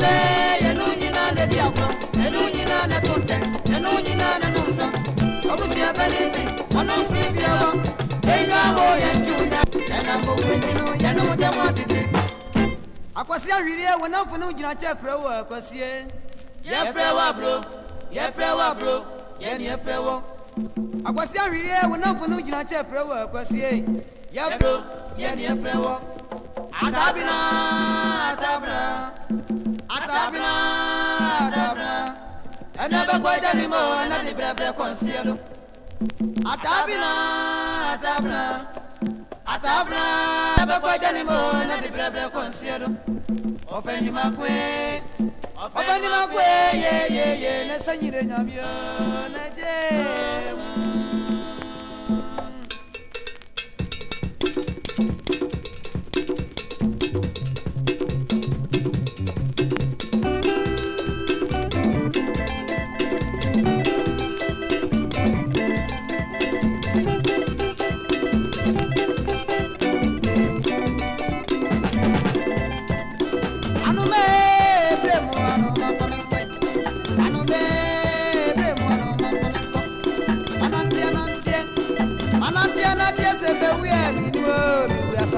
tunte yenu nyina ne diakwa yenu nyina ne tunte yenu nyina ne numsa obusi abanisi ono si biawa yenyu abo yenjunya yana mbugwitinu yenu mutemu atiti akwasi ahwiri ewe na mfunu gyina kyɛ frɛ akwasi atabina atabina atabina ẹni ẹ bẹ gbọ́jà ni mo ẹni ẹ ti bẹ̀rẹ̀bẹ̀rẹ̀ kàn sí ẹ lọ. atabina atabina atabina ẹni ẹ bẹ gbọ́jà ni mo ẹni ẹ ti bẹ̀rẹ̀bẹ̀rẹ̀ kàn sí ẹ lọ. ọ̀fẹ́ ni ma kú ẹ́ ọ̀fẹ́ ni ma kú ẹ́ yeyeye ní sẹ́yìn rẹ̀ nyàmí ọ́ ní jẹ́ mu.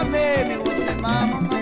Amei, me você mama, mama.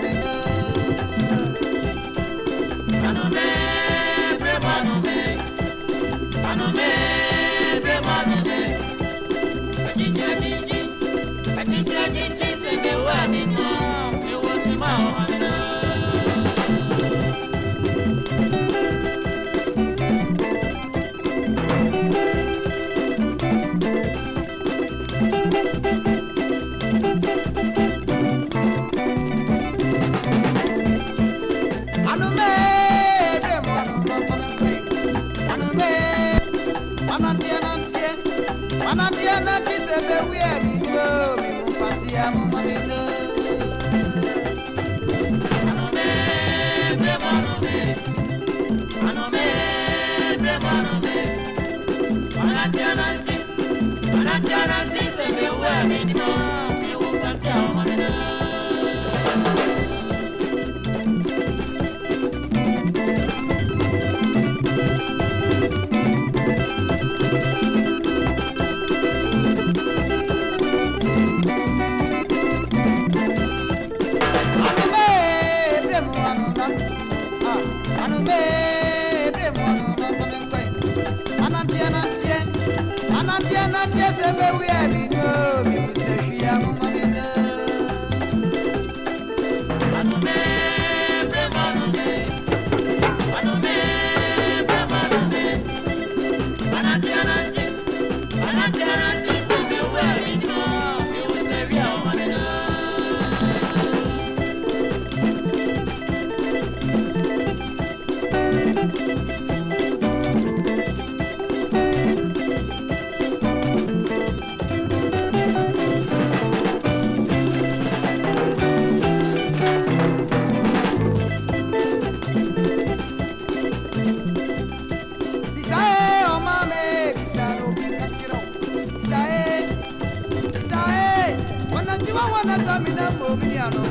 piano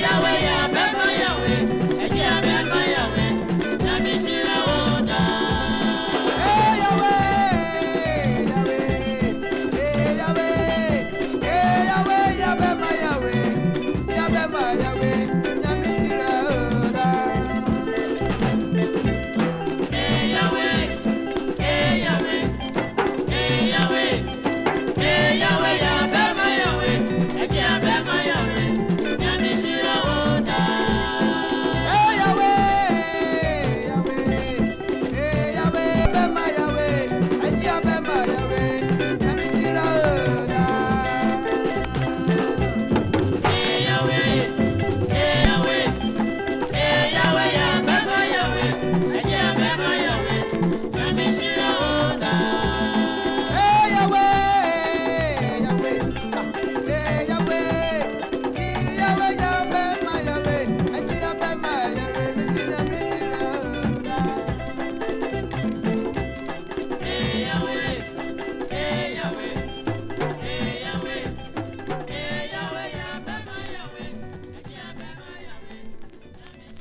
Yahweh.